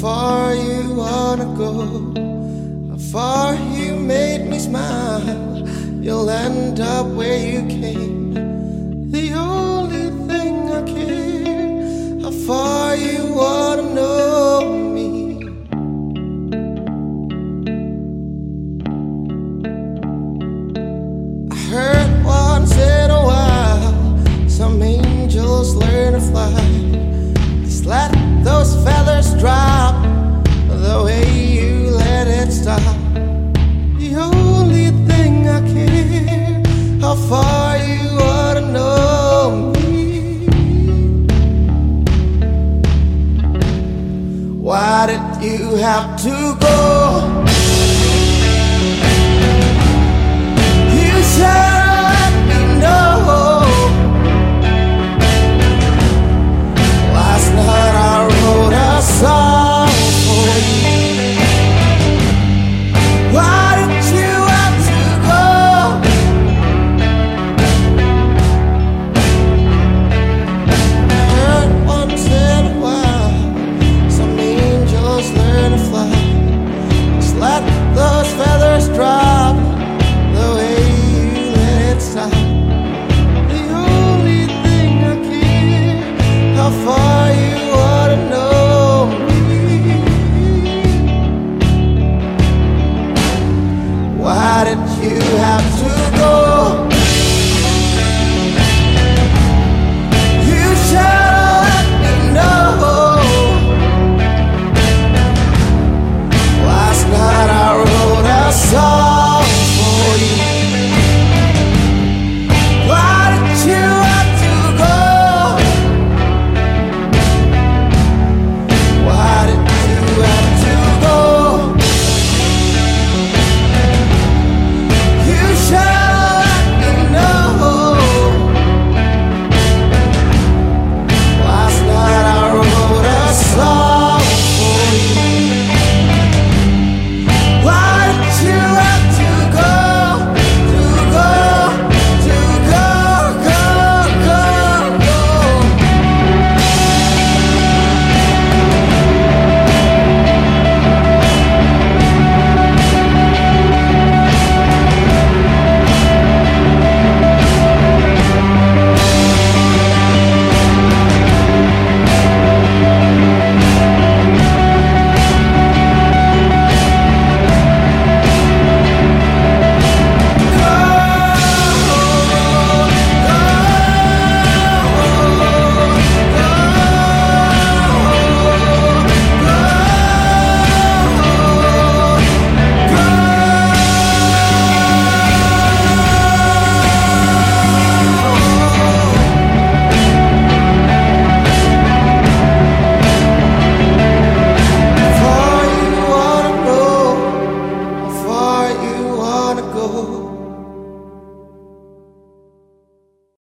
far you wanna go, how far you made me smile, you'll end up where you came. You have to go? You said decided you have to Thank you.